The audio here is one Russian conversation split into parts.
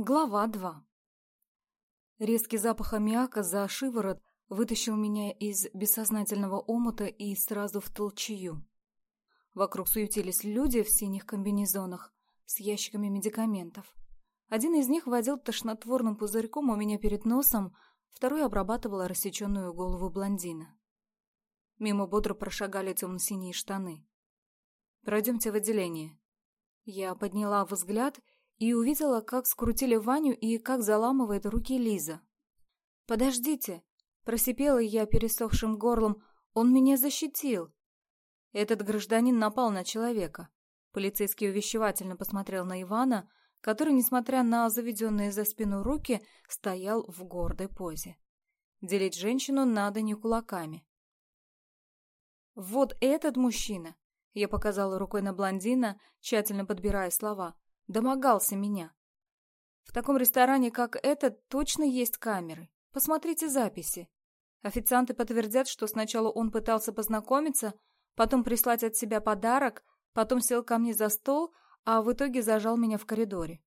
Глава 2 Резкий запах аммиака за шиворот вытащил меня из бессознательного омута и сразу в толчью. Вокруг суетились люди в синих комбинезонах с ящиками медикаментов. Один из них водил тошнотворным пузырьком у меня перед носом, второй обрабатывал рассеченную голову блондина. Мимо бодро прошагали темно-синие штаны. «Пройдемте в отделение». Я подняла взгляд и увидела, как скрутили Ваню и как заламывает руки Лиза. «Подождите!» – просипела я пересохшим горлом. «Он меня защитил!» Этот гражданин напал на человека. Полицейский увещевательно посмотрел на Ивана, который, несмотря на заведенные за спину руки, стоял в гордой позе. Делить женщину надо не кулаками. «Вот этот мужчина!» – я показала рукой на блондина, тщательно подбирая слова – домогался меня. В таком ресторане, как этот, точно есть камеры. Посмотрите записи. Официанты подтвердят, что сначала он пытался познакомиться, потом прислать от себя подарок, потом сел ко мне за стол, а в итоге зажал меня в коридоре.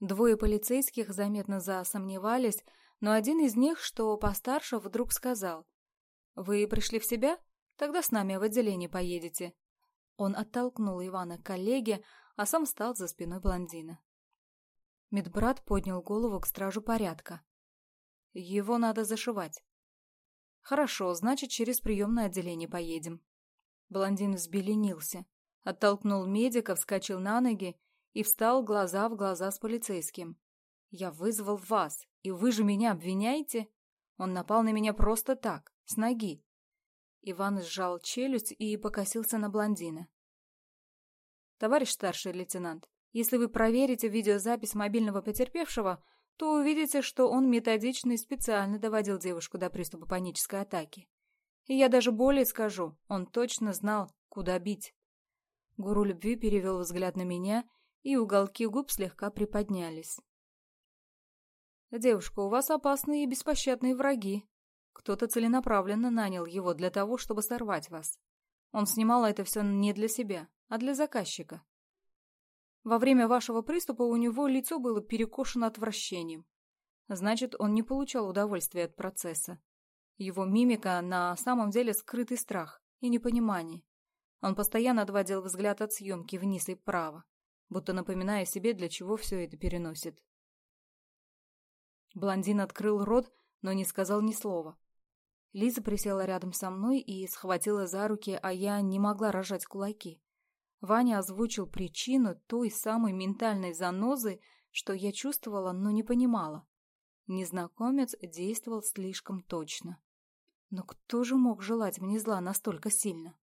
Двое полицейских заметно засомневались, но один из них, что постарше, вдруг сказал. «Вы пришли в себя? Тогда с нами в отделение поедете». Он оттолкнул Ивана к коллеге, а сам встал за спиной блондина. Медбрат поднял голову к стражу порядка. Его надо зашивать. Хорошо, значит, через приемное отделение поедем. Блондин взбеленился, оттолкнул медика, вскочил на ноги и встал глаза в глаза с полицейским. Я вызвал вас, и вы же меня обвиняете? Он напал на меня просто так, с ноги. Иван сжал челюсть и покосился на блондина. товарищ старший лейтенант, если вы проверите видеозапись мобильного потерпевшего, то увидите, что он методично и специально доводил девушку до приступа панической атаки. И я даже более скажу, он точно знал, куда бить. Гуру любви перевел взгляд на меня, и уголки губ слегка приподнялись. «Девушка, у вас опасные и беспощадные враги. Кто-то целенаправленно нанял его для того, чтобы сорвать вас. Он снимал это все не для себя. а для заказчика. Во время вашего приступа у него лицо было перекошено отвращением. Значит, он не получал удовольствия от процесса. Его мимика на самом деле скрытый страх и непонимание. Он постоянно отводил взгляд от съемки вниз и вправо, будто напоминая себе, для чего все это переносит. Блондин открыл рот, но не сказал ни слова. Лиза присела рядом со мной и схватила за руки, а я не могла рожать кулаки. Ваня озвучил причину той самой ментальной занозы, что я чувствовала, но не понимала. Незнакомец действовал слишком точно. Но кто же мог желать мне зла настолько сильно?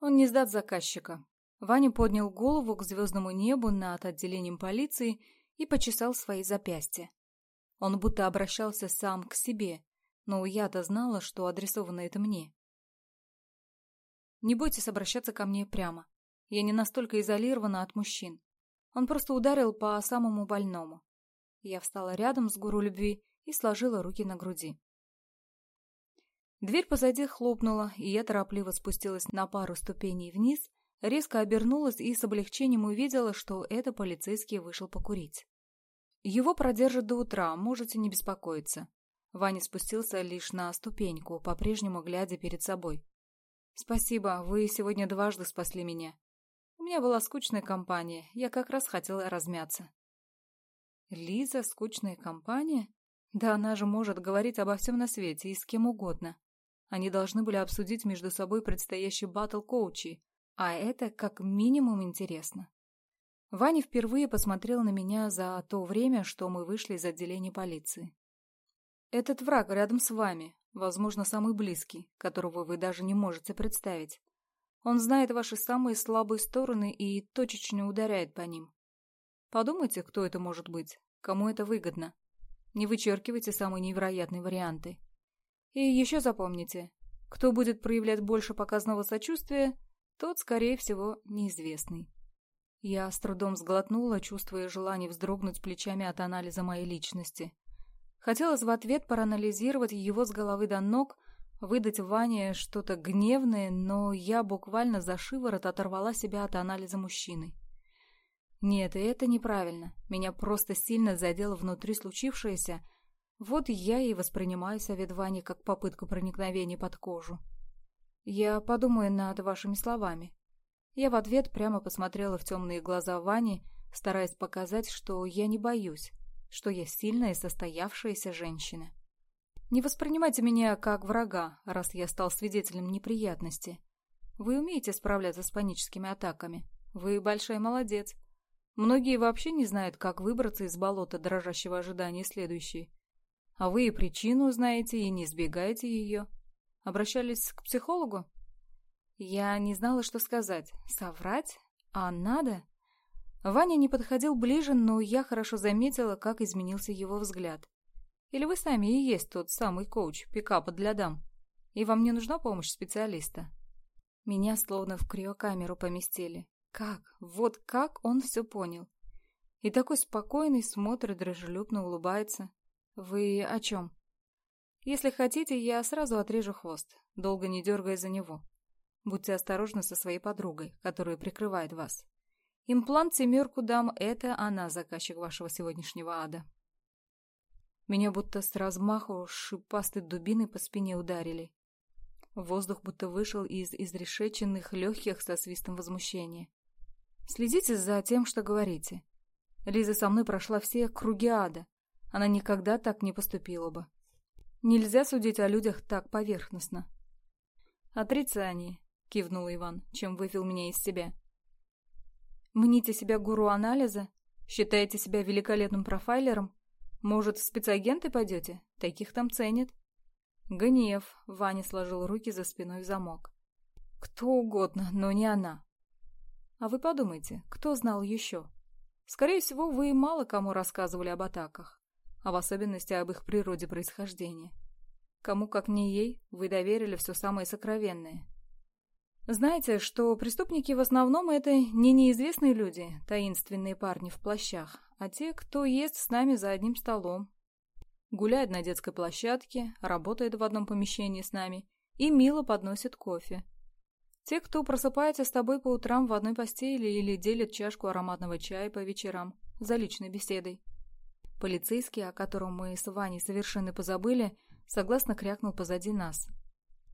Он не сдат заказчика. Ваня поднял голову к звездному небу над отделением полиции и почесал свои запястья. Он будто обращался сам к себе, но я-то знала, что адресовано это мне. Не бойтесь обращаться ко мне прямо. Я не настолько изолирована от мужчин. Он просто ударил по самому больному. Я встала рядом с гуру любви и сложила руки на груди. Дверь позади хлопнула, и я торопливо спустилась на пару ступеней вниз, резко обернулась и с облегчением увидела, что это полицейский вышел покурить. Его продержат до утра, можете не беспокоиться. Ваня спустился лишь на ступеньку, по-прежнему глядя перед собой. «Спасибо, вы сегодня дважды спасли меня. У меня была скучная компания. Я как раз хотела размяться. Лиза скучная компания? Да она же может говорить обо всем на свете и с кем угодно. Они должны были обсудить между собой предстоящий батл коучи а это как минимум интересно. Ваня впервые посмотрел на меня за то время, что мы вышли из отделения полиции. «Этот враг рядом с вами, возможно, самый близкий, которого вы даже не можете представить. Он знает ваши самые слабые стороны и точечно ударяет по ним. Подумайте, кто это может быть, кому это выгодно. Не вычеркивайте самые невероятные варианты. И еще запомните, кто будет проявлять больше показного сочувствия, тот, скорее всего, неизвестный. Я с трудом сглотнула, чувствуя желание вздрогнуть плечами от анализа моей личности. Хотелось в ответ проанализировать его с головы до ног, Выдать Ване что-то гневное, но я буквально за шиворот оторвала себя от анализа мужчины. Нет, и это неправильно. Меня просто сильно задело внутри случившееся. Вот я и воспринимаю совет Вани как попытку проникновения под кожу. Я подумаю над вашими словами. Я в ответ прямо посмотрела в темные глаза Вани, стараясь показать, что я не боюсь, что я сильная и состоявшаяся женщина. Не воспринимайте меня как врага, раз я стал свидетелем неприятности. Вы умеете справляться с паническими атаками. Вы большой молодец. Многие вообще не знают, как выбраться из болота дрожащего ожидания следующей. А вы и причину знаете, и не избегаете ее. Обращались к психологу? Я не знала, что сказать. Соврать? А надо? Ваня не подходил ближе, но я хорошо заметила, как изменился его взгляд. Или вы сами и есть тот самый коуч пикапа для дам? И вам не нужна помощь специалиста?» Меня словно в криокамеру поместили. Как? Вот как он все понял. И такой спокойный смотрит, дружелюбно улыбается. «Вы о чем?» «Если хотите, я сразу отрежу хвост, долго не дергая за него. Будьте осторожны со своей подругой, которая прикрывает вас. Имплант семерку дам – это она заказчик вашего сегодняшнего ада». Меня будто с размаху шипастой дубиной по спине ударили. Воздух будто вышел из изрешеченных легких со свистом возмущения. Следите за тем, что говорите. Лиза со мной прошла все круги ада. Она никогда так не поступила бы. Нельзя судить о людях так поверхностно. «Отрицание», — кивнул Иван, чем вывел меня из себя. «Мните себя гуру анализа? Считаете себя великолепным профайлером? Может, в спецагенты пойдете? Таких там ценят». «Гнев», — Ваня сложил руки за спиной в замок. «Кто угодно, но не она. А вы подумайте, кто знал еще? Скорее всего, вы мало кому рассказывали об атаках, а в особенности об их природе происхождения. Кому, как не ей, вы доверили все самое сокровенное. Знаете, что преступники в основном это не неизвестные люди, таинственные парни в плащах, а те, кто ест с нами за одним столом. Гуляет на детской площадке, работает в одном помещении с нами и мило подносит кофе. Те, кто просыпается с тобой по утрам в одной постели или делит чашку ароматного чая по вечерам за личной беседой. Полицейский, о котором мы с Ваней совершенно позабыли, согласно крякнул позади нас.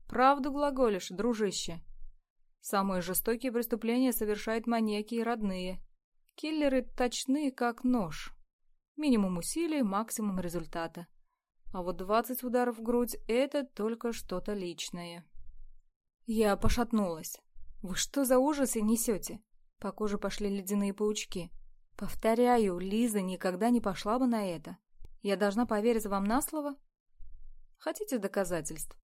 «Правду глаголишь, дружище!» Самые жестокие Киллеры точны, как нож. Минимум усилий, максимум результата. А вот двадцать ударов в грудь — это только что-то личное. Я пошатнулась. «Вы что за ужасы несете?» По коже пошли ледяные паучки. «Повторяю, Лиза никогда не пошла бы на это. Я должна поверить вам на слово?» «Хотите доказательств?»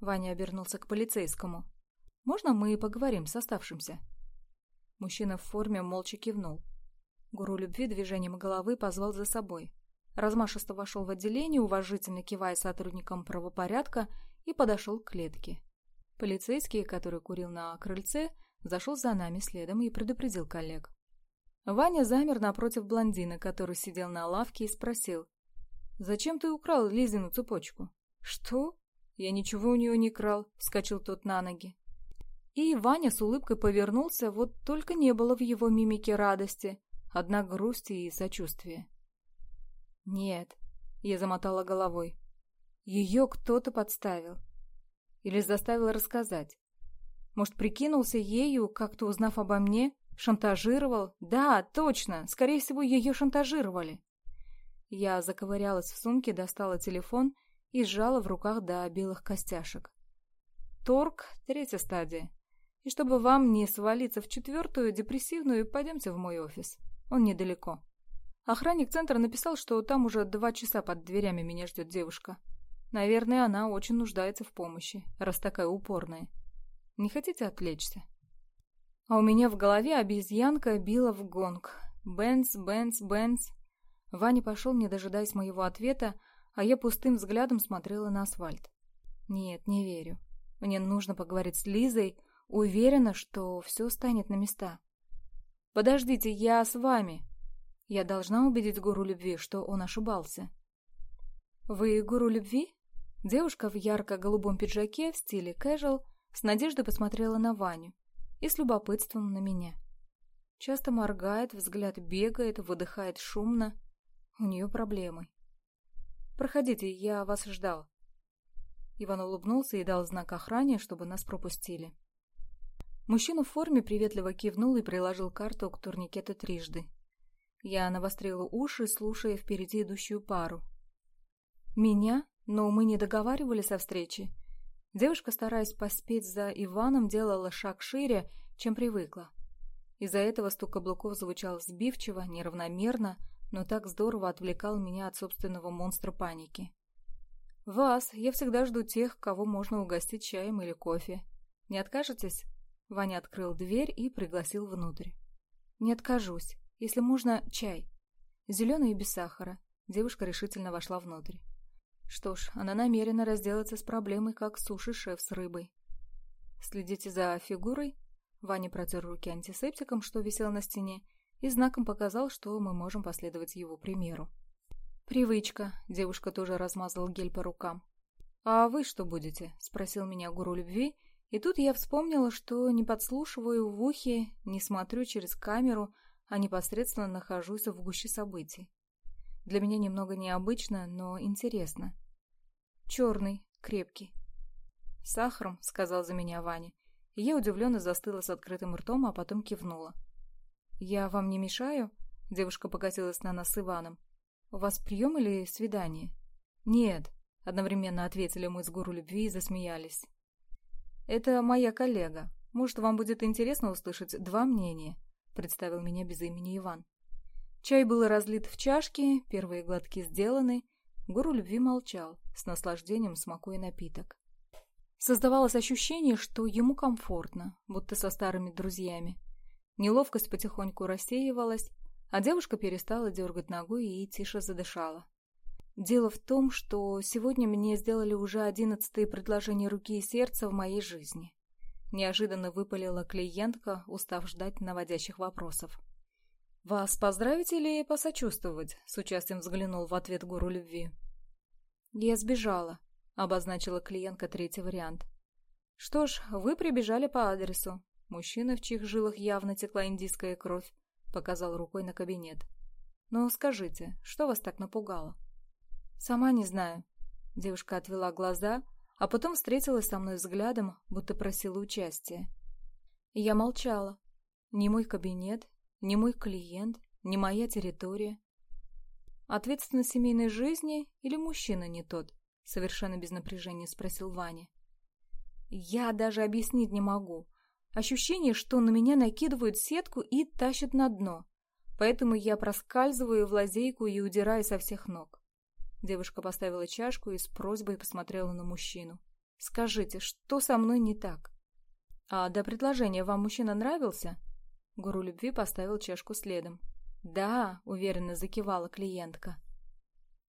Ваня обернулся к полицейскому. «Можно мы поговорим с оставшимся?» Мужчина в форме молча кивнул. Гуру любви движением головы позвал за собой. Размашисто вошел в отделение, уважительно кивая сотрудникам правопорядка, и подошел к клетке. Полицейский, который курил на крыльце, зашел за нами следом и предупредил коллег. Ваня замер напротив блондина, который сидел на лавке, и спросил. «Зачем ты украл Лизину цепочку?» «Что?» «Я ничего у нее не крал», — вскочил тот на ноги и Ваня с улыбкой повернулся, вот только не было в его мимике радости, одна грусти и сочувствия. «Нет», — я замотала головой, — «ее кто-то подставил. Или заставил рассказать. Может, прикинулся ею, как-то узнав обо мне, шантажировал? Да, точно, скорее всего, ее шантажировали». Я заковырялась в сумке, достала телефон и сжала в руках до белых костяшек. Торг — третья стадия. И чтобы вам не свалиться в четвертую, депрессивную, пойдемте в мой офис. Он недалеко. Охранник центра написал, что там уже два часа под дверями меня ждет девушка. Наверное, она очень нуждается в помощи, раз такая упорная. Не хотите отвлечься? А у меня в голове обезьянка била в гонг. Бенц, Бенц, Бенц. Ваня пошел, не дожидаясь моего ответа, а я пустым взглядом смотрела на асфальт. Нет, не верю. уверена, что все станет на места. «Подождите, я с вами!» Я должна убедить гуру любви, что он ошибался. «Вы гуру любви?» Девушка в ярко-голубом пиджаке в стиле casual с надеждой посмотрела на Ваню и с любопытством на меня. Часто моргает, взгляд бегает, выдыхает шумно. У нее проблемы. «Проходите, я вас ждал». Иван улыбнулся и дал знак охране, чтобы нас пропустили. Мужчина в форме приветливо кивнул и приложил карту к турникету трижды. Я навострила уши, слушая впереди идущую пару. «Меня? Но мы не договаривались о встрече». Девушка, стараясь поспеть за Иваном, делала шаг шире, чем привыкла. Из-за этого стук каблуков звучал сбивчиво, неравномерно, но так здорово отвлекал меня от собственного монстра паники. «Вас, я всегда жду тех, кого можно угостить чаем или кофе. Не откажетесь?» Ваня открыл дверь и пригласил внутрь. «Не откажусь. Если можно, чай. Зеленый и без сахара». Девушка решительно вошла внутрь. Что ж, она намерена разделаться с проблемой, как суши-шеф с рыбой. «Следите за фигурой?» Ваня протер руки антисептиком, что висел на стене, и знаком показал, что мы можем последовать его примеру. «Привычка», — девушка тоже размазала гель по рукам. «А вы что будете?» — спросил меня гуру любви, и тут я вспомнила, что не подслушиваю в ухе, не смотрю через камеру, а непосредственно нахожусь в гуще событий. Для меня немного необычно, но интересно. Черный, крепкий. «Сахаром», — сказал за меня Ваня, и я удивленно застыла с открытым ртом, а потом кивнула. «Я вам не мешаю?» — девушка покатилась на нас с Иваном. «У вас прием или свидание?» «Нет», — одновременно ответили мы с гуру любви и засмеялись. Это моя коллега. Может, вам будет интересно услышать два мнения?» — представил меня без имени Иван. Чай был разлит в чашке, первые глотки сделаны. Гуру любви молчал, с наслаждением смакуя напиток. Создавалось ощущение, что ему комфортно, будто со старыми друзьями. Неловкость потихоньку рассеивалась, а девушка перестала дергать ногой и тише задышала. Дело в том, что сегодня мне сделали уже одиннадцатые предложения руки и сердца в моей жизни. Неожиданно выпалила клиентка, устав ждать наводящих вопросов. «Вас поздравить или посочувствовать?» — с участием взглянул в ответ гуру любви. «Я сбежала», — обозначила клиентка третий вариант. «Что ж, вы прибежали по адресу. Мужчина, в чьих жилах явно текла индийская кровь, показал рукой на кабинет. Но скажите, что вас так напугало?» «Сама не знаю». Девушка отвела глаза, а потом встретилась со мной взглядом, будто просила участия. Я молчала. Ни мой кабинет, ни мой клиент, ни моя территория. Ответственность семейной жизни или мужчина не тот? Совершенно без напряжения спросил Ваня. Я даже объяснить не могу. Ощущение, что на меня накидывают сетку и тащат на дно. Поэтому я проскальзываю в Девушка поставила чашку и с просьбой посмотрела на мужчину. «Скажите, что со мной не так?» «А до предложения вам мужчина нравился?» Гуру любви поставил чашку следом. «Да», — уверенно закивала клиентка.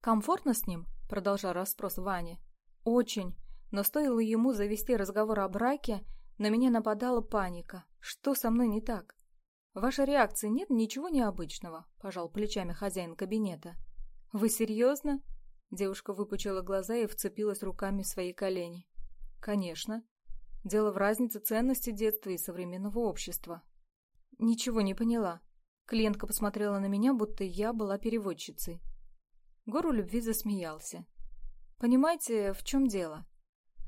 «Комфортно с ним?» — продолжал расспрос Вани. «Очень. Но стоило ему завести разговор о браке, на меня нападала паника. Что со мной не так?» Ваша вашей реакции нет ничего необычного», — пожал плечами хозяин кабинета. «Вы серьезно?» Девушка выпучила глаза и вцепилась руками в свои колени. «Конечно. Дело в разнице ценности детства и современного общества». «Ничего не поняла». Клиентка посмотрела на меня, будто я была переводчицей. Гору любви засмеялся. «Понимаете, в чем дело?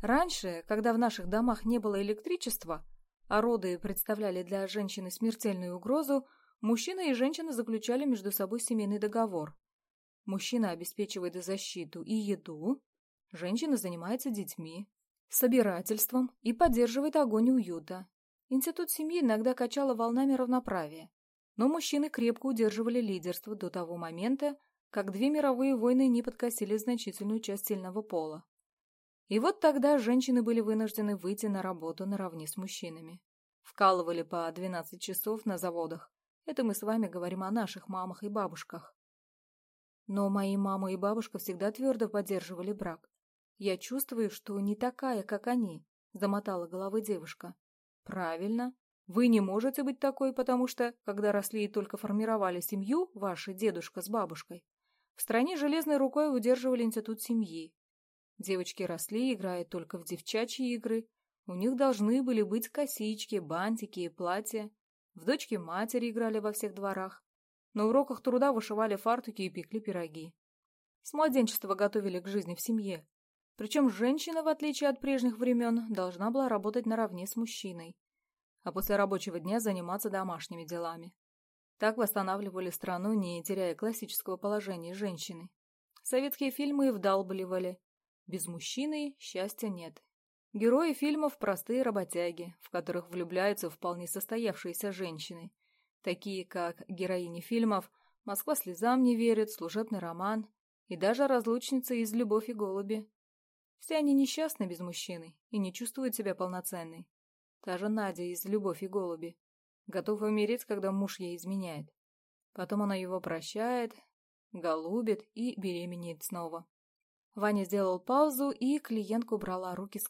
Раньше, когда в наших домах не было электричества, а роды представляли для женщины смертельную угрозу, мужчина и женщина заключали между собой семейный договор. Мужчина обеспечивает защиту и еду, женщина занимается детьми, собирательством и поддерживает огонь уюта. Институт семьи иногда качала волнами равноправия, но мужчины крепко удерживали лидерство до того момента, как две мировые войны не подкосили значительную часть сильного пола. И вот тогда женщины были вынуждены выйти на работу наравне с мужчинами. Вкалывали по 12 часов на заводах. Это мы с вами говорим о наших мамах и бабушках. Но мои мама и бабушка всегда твердо поддерживали брак. Я чувствую, что не такая, как они, замотала головой девушка. Правильно. Вы не можете быть такой, потому что, когда росли и только формировали семью, ваши дедушка с бабушкой, в стране железной рукой удерживали институт семьи. Девочки росли, играя только в девчачьи игры. У них должны были быть косички, бантики и платья. В дочки матери играли во всех дворах. На уроках труда вышивали фартуки и пекли пироги. С младенчества готовили к жизни в семье. Причем женщина, в отличие от прежних времен, должна была работать наравне с мужчиной, а после рабочего дня заниматься домашними делами. Так восстанавливали страну, не теряя классического положения женщины. Советские фильмы вдалбливали. Без мужчины счастья нет. Герои фильмов – простые работяги, в которых влюбляются вполне состоявшиеся женщины, такие как героини фильмов «Москва слезам не верит», «Служебный роман» и даже «Разлучница из «Любовь и голуби». Все они несчастны без мужчины и не чувствуют себя полноценной. Та же Надя из «Любовь и голуби». Готова умереть, когда муж ей изменяет. Потом она его прощает, голубит и беременеет снова. Ваня сделал паузу, и клиентка убрала руки с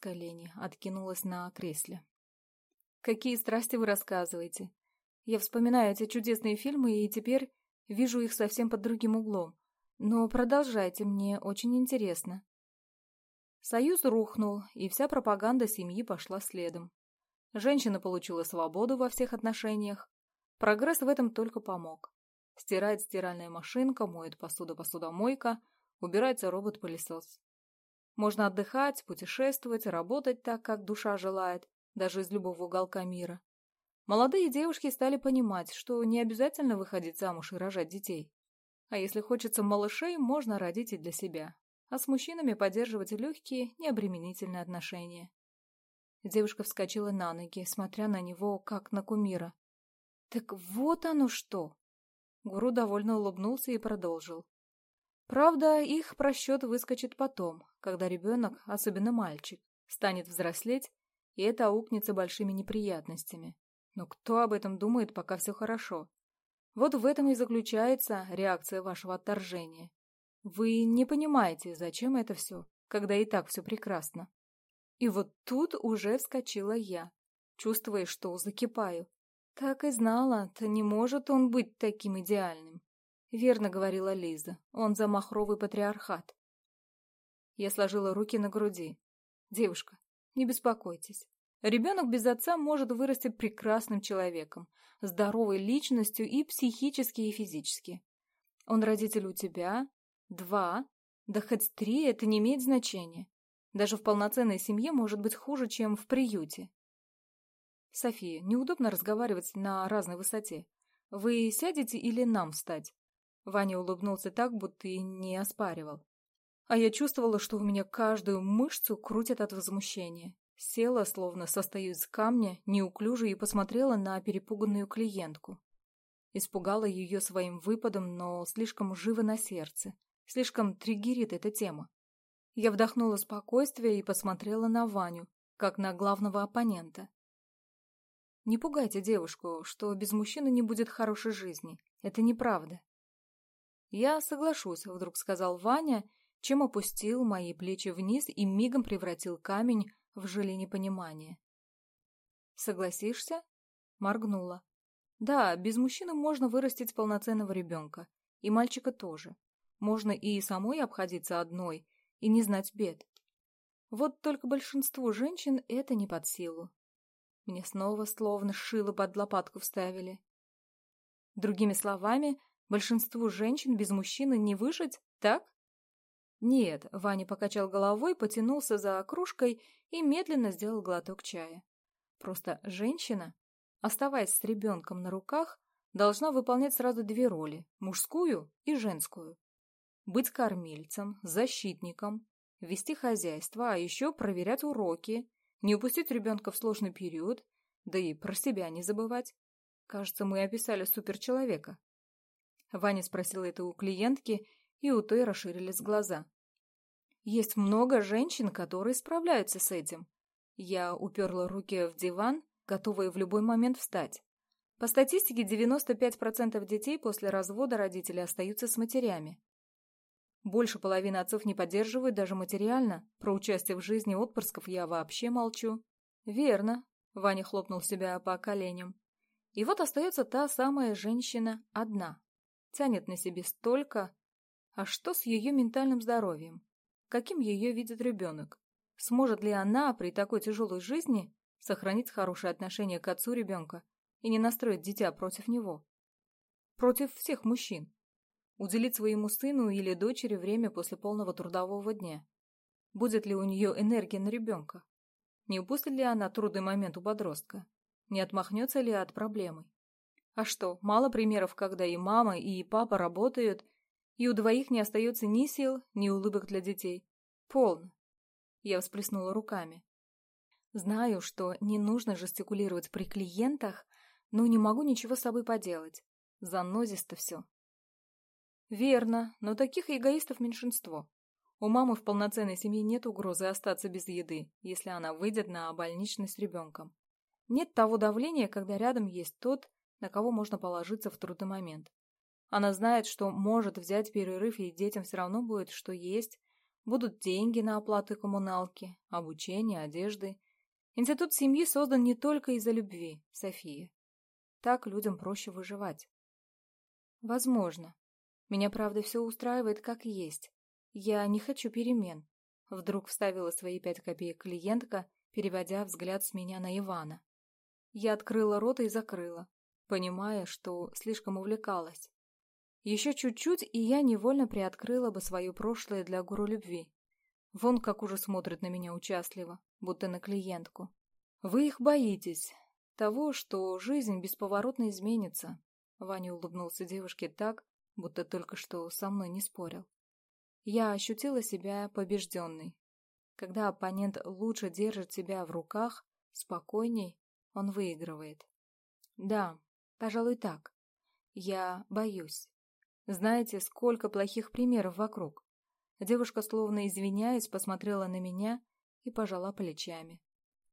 Я вспоминаю эти чудесные фильмы и теперь вижу их совсем под другим углом. Но продолжайте, мне очень интересно. Союз рухнул, и вся пропаганда семьи пошла следом. Женщина получила свободу во всех отношениях. Прогресс в этом только помог. Стирает стиральная машинка, моет посуду посудомойка, убирается робот-пылесос. Можно отдыхать, путешествовать, работать так, как душа желает, даже из любого уголка мира. Молодые девушки стали понимать, что не обязательно выходить замуж и рожать детей. А если хочется малышей, можно родить и для себя. А с мужчинами поддерживать легкие, необременительные отношения. Девушка вскочила на ноги, смотря на него, как на кумира. «Так вот оно что!» Гуру довольно улыбнулся и продолжил. Правда, их просчет выскочит потом, когда ребенок, особенно мальчик, станет взрослеть, и это аукнется большими неприятностями. Но кто об этом думает, пока все хорошо? Вот в этом и заключается реакция вашего отторжения. Вы не понимаете, зачем это все, когда и так все прекрасно. И вот тут уже вскочила я, чувствуя, что закипаю. Так и знала, то не может он быть таким идеальным. Верно говорила Лиза, он за махровый патриархат. Я сложила руки на груди. Девушка, не беспокойтесь. Ребенок без отца может вырасти прекрасным человеком, здоровой личностью и психически, и физически. Он родитель у тебя, два, да хоть три, это не имеет значения. Даже в полноценной семье может быть хуже, чем в приюте. София, неудобно разговаривать на разной высоте. Вы сядете или нам встать? Ваня улыбнулся так, будто и не оспаривал. А я чувствовала, что у меня каждую мышцу крутят от возмущения. Села, словно состоит из камня, неуклюже и посмотрела на перепуганную клиентку. Испугала ее своим выпадом, но слишком живо на сердце. Слишком триггерит эта тема. Я вдохнула спокойствие и посмотрела на Ваню, как на главного оппонента. Не пугайте девушку, что без мужчины не будет хорошей жизни. Это неправда. Я соглашусь, вдруг сказал Ваня, чем опустил мои плечи вниз и мигом превратил камень в желе непонимания. «Согласишься?» — моргнула. «Да, без мужчины можно вырастить полноценного ребенка. И мальчика тоже. Можно и самой обходиться одной, и не знать бед. Вот только большинству женщин это не под силу. Мне снова словно шило под лопатку вставили. Другими словами, Большинству женщин без мужчины не выжить, так? Нет, Ваня покачал головой, потянулся за кружкой и медленно сделал глоток чая. Просто женщина, оставаясь с ребенком на руках, должна выполнять сразу две роли – мужскую и женскую. Быть кормильцем, защитником, вести хозяйство, а еще проверять уроки, не упустить ребенка в сложный период, да и про себя не забывать. Кажется, мы описали суперчеловека. Ваня спросил это у клиентки, и у и у той расширились глаза. «Есть много женщин, которые справляются с этим». Я уперла руки в диван, готовая в любой момент встать. По статистике, 95% детей после развода родители остаются с матерями. Больше половины отцов не поддерживают даже материально. Про участие в жизни отпрысков я вообще молчу. «Верно», — Ваня хлопнул себя по коленям. «И вот остается та самая женщина одна. Тянет на себе столько, А что с ее ментальным здоровьем? Каким ее видит ребенок? Сможет ли она при такой тяжелой жизни сохранить хорошее отношение к отцу ребенка? и не настроить дитя против него. Против всех мужчин. Уделить своему сыну или дочери время после полного трудового дня. Будет ли у нее энергия на ребенка? Не упустит ли она трудный момент у подростка? Не отмахнется ли от проблемы? А что, мало примеров, когда и мама, и папа работают, и у двоих не остается ни сил, ни улыбок для детей. Полно. Я всплеснула руками. Знаю, что не нужно жестикулировать при клиентах, но не могу ничего с собой поделать. Занозисто все. Верно, но таких эгоистов меньшинство. У мамы в полноценной семье нет угрозы остаться без еды, если она выйдет на больничный с ребенком. Нет того давления, когда рядом есть тот, на кого можно положиться в трудный момент. Она знает, что может взять перерыв, и детям все равно будет что есть, будут деньги на оплату коммуналки, обучение, одежды, Институт семьи создан не только из-за любви, София. Так людям проще выживать. Возможно. Меня, правда, все устраивает как есть. Я не хочу перемен. Вдруг вставила свои пять копеек клиентка, переводя взгляд с меня на Ивана. Я открыла рот и закрыла, понимая, что слишком увлекалась. Еще чуть-чуть, и я невольно приоткрыла бы свое прошлое для гуру любви. Вон как уже смотрит на меня участливо, будто на клиентку. «Вы их боитесь. Того, что жизнь бесповоротно изменится». Ваня улыбнулся девушке так, будто только что со мной не спорил. Я ощутила себя побежденной. Когда оппонент лучше держит себя в руках, спокойней, он выигрывает. Да, пожалуй, так. Я боюсь. Знаете, сколько плохих примеров вокруг. Девушка словно извиняясь посмотрела на меня и пожала плечами.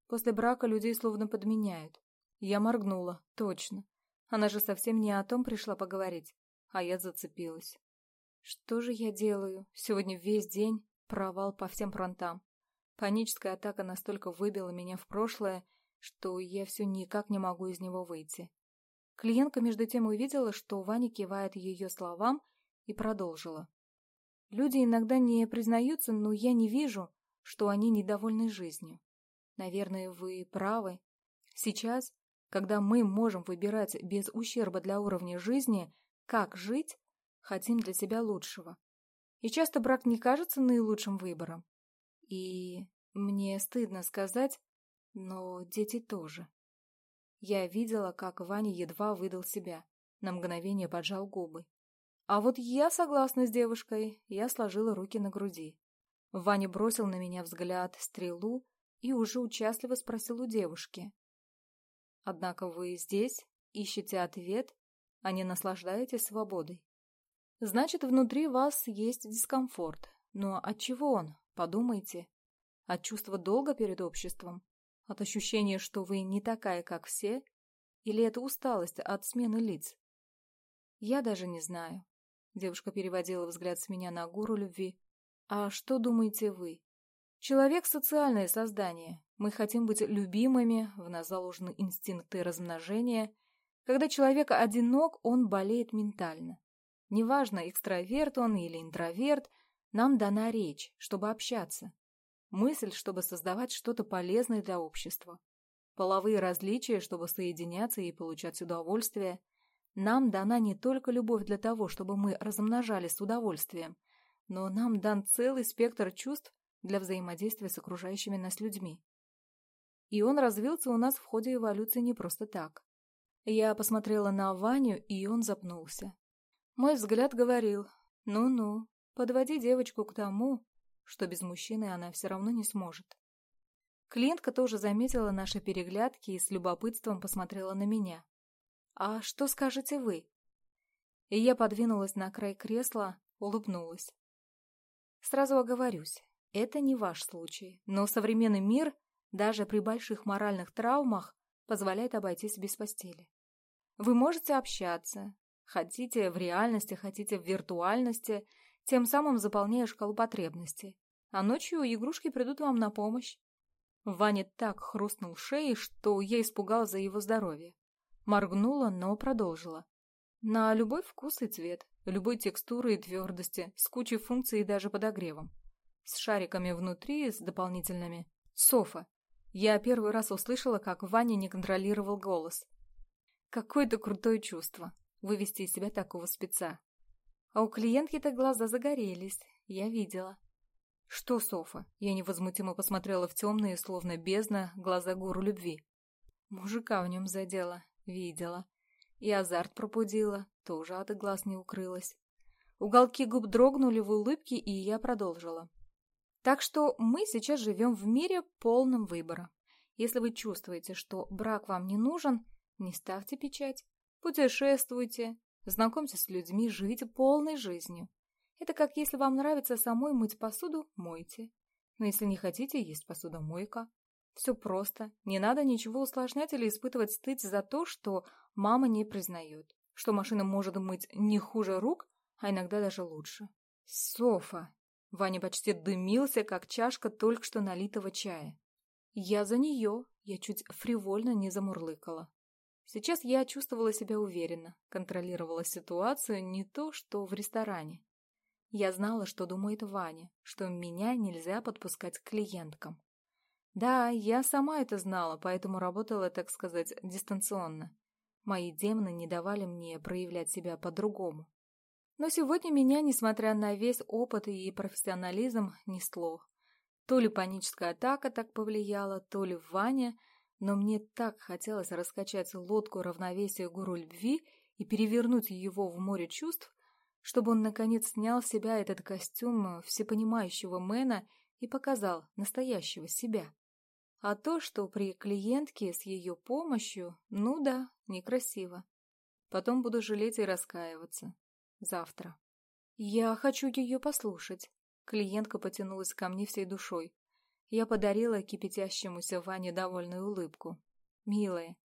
После брака людей словно подменяют. Я моргнула, точно. Она же совсем не о том пришла поговорить, а я зацепилась. Что же я делаю? Сегодня весь день провал по всем фронтам. Паническая атака настолько выбила меня в прошлое, что я все никак не могу из него выйти. Клиентка между тем увидела, что Ваня кивает ее словам и продолжила. «Люди иногда не признаются, но я не вижу, что они недовольны жизнью. Наверное, вы правы. Сейчас, когда мы можем выбирать без ущерба для уровня жизни, как жить, хотим для себя лучшего. И часто брак не кажется наилучшим выбором. И мне стыдно сказать, но дети тоже». Я видела, как Ваня едва выдал себя. На мгновение поджал губы. А вот я согласна с девушкой. Я сложила руки на груди. Ваня бросил на меня взгляд, стрелу и уже участливо спросил у девушки. «Однако вы здесь, ищете ответ, а не наслаждаетесь свободой. Значит, внутри вас есть дискомфорт. Но от чего он? Подумайте. От чувства долга перед обществом? От ощущения, что вы не такая, как все? Или это усталость от смены лиц? Я даже не знаю. Девушка переводила взгляд с меня на гуру любви. А что думаете вы? Человек – социальное создание. Мы хотим быть любимыми, в нас заложены инстинкты размножения. Когда человек одинок, он болеет ментально. Неважно, экстраверт он или интроверт, нам дана речь, чтобы общаться. Мысль, чтобы создавать что-то полезное для общества. Половые различия, чтобы соединяться и получать удовольствие. Нам дана не только любовь для того, чтобы мы размножались с удовольствием, но нам дан целый спектр чувств для взаимодействия с окружающими нас людьми. И он развился у нас в ходе эволюции не просто так. Я посмотрела на Ваню, и он запнулся. Мой взгляд говорил «Ну-ну, подводи девочку к тому, что без мужчины она все равно не сможет. Клиентка тоже заметила наши переглядки и с любопытством посмотрела на меня. «А что скажете вы?» И я подвинулась на край кресла, улыбнулась. «Сразу оговорюсь, это не ваш случай, но современный мир, даже при больших моральных травмах, позволяет обойтись без постели. Вы можете общаться, хотите в реальности, хотите в виртуальности – тем самым заполняя шкалу потребностей. А ночью игрушки придут вам на помощь. Ваня так хрустнул шеей, что я испугалась за его здоровье. Моргнула, но продолжила. На любой вкус и цвет, любой текстуры и твердости, с кучей функций и даже подогревом с шариками внутри, с дополнительными. Софа. Я первый раз услышала, как Ваня не контролировал голос. Какое-то крутое чувство — вывести из себя такого спеца. А у клиентки-то глаза загорелись, я видела. «Что, Софа?» Я невозмутимо посмотрела в темные, словно бездна, глаза гуру любви. Мужика в нем задела, видела. И азарт пробудила, тоже от глаз не укрылась. Уголки губ дрогнули в улыбке, и я продолжила. Так что мы сейчас живем в мире полном выбора. Если вы чувствуете, что брак вам не нужен, не ставьте печать. Путешествуйте, знакомьтесь с людьми, живите полной жизнью. Это как если вам нравится самой мыть посуду, мойте. Но если не хотите, есть посудомойка. Все просто. Не надо ничего усложнять или испытывать стыд за то, что мама не признает. Что машина может мыть не хуже рук, а иногда даже лучше. Софа. Ваня почти дымился, как чашка только что налитого Сейчас я чувствовала себя уверенно, контролировала ситуацию не то, что в ресторане. Я знала, что думает Ваня, что меня нельзя подпускать к клиенткам. Да, я сама это знала, поэтому работала, так сказать, дистанционно. Мои демоны не давали мне проявлять себя по-другому. Но сегодня меня, несмотря на весь опыт и профессионализм, несло. То ли паническая атака так повлияла, то ли Ваня – но мне так хотелось раскачать лодку равновесия гуру любви и перевернуть его в море чувств, чтобы он, наконец, снял с себя этот костюм всепонимающего Мэна и показал настоящего себя. А то, что при клиентке с ее помощью, ну да, некрасиво. Потом буду жалеть и раскаиваться. Завтра. Я хочу ее послушать. Клиентка потянулась ко мне всей душой. Я подарила кипятящемуся Ване довольную улыбку. «Милая,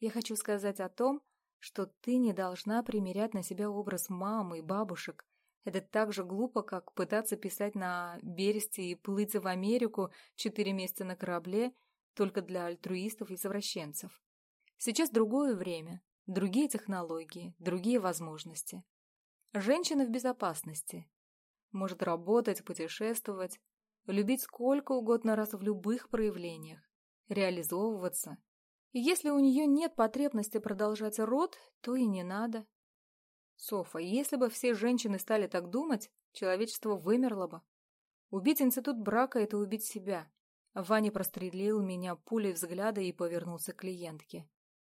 я хочу сказать о том, что ты не должна примерять на себя образ мамы и бабушек. Это так же глупо, как пытаться писать на бересте и плыть в Америку четыре месяца на корабле только для альтруистов и совращенцев. Сейчас другое время, другие технологии, другие возможности. Женщина в безопасности. Может работать, путешествовать, Любить сколько угодно раз в любых проявлениях. Реализовываться. И если у нее нет потребности продолжать род, то и не надо. Софа, если бы все женщины стали так думать, человечество вымерло бы. Убить институт брака – это убить себя. Ваня прострелил меня пулей взгляда и повернулся к клиентке.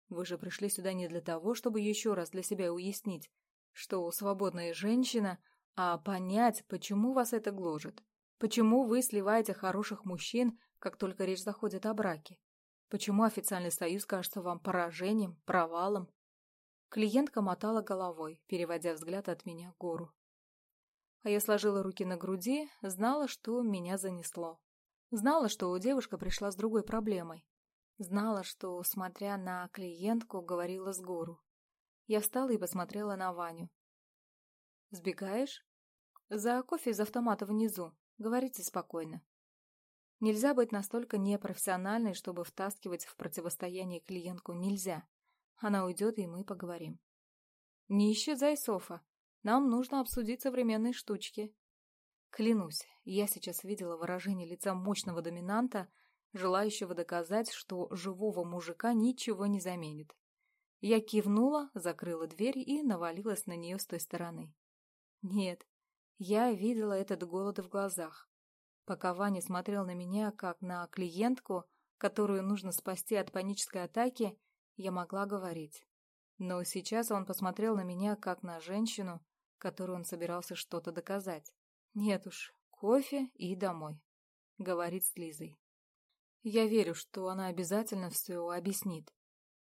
Вы же пришли сюда не для того, чтобы еще раз для себя уяснить, что свободная женщина, а понять, почему вас это гложет. Почему вы сливаете хороших мужчин, как только речь заходит о браке? Почему официальный союз кажется вам поражением, провалом? Клиентка мотала головой, переводя взгляд от меня к гору. А я сложила руки на груди, знала, что меня занесло. Знала, что у девушка пришла с другой проблемой. Знала, что, смотря на клиентку, говорила с гору. Я встала и посмотрела на Ваню. «Сбегаешь?» «За кофе из автомата внизу», Говорите спокойно. Нельзя быть настолько непрофессиональной, чтобы втаскивать в противостояние клиентку нельзя. Она уйдет, и мы поговорим. Не исчезай, Софа. Нам нужно обсудить современные штучки. Клянусь, я сейчас видела выражение лица мощного доминанта, желающего доказать, что живого мужика ничего не заменит. Я кивнула, закрыла дверь и навалилась на нее с той стороны. Нет, я видела этот голод в глазах. Пока Ваня смотрел на меня, как на клиентку, которую нужно спасти от панической атаки, я могла говорить. Но сейчас он посмотрел на меня, как на женщину, которую он собирался что-то доказать. Нет уж, кофе и домой. Говорить с Лизой.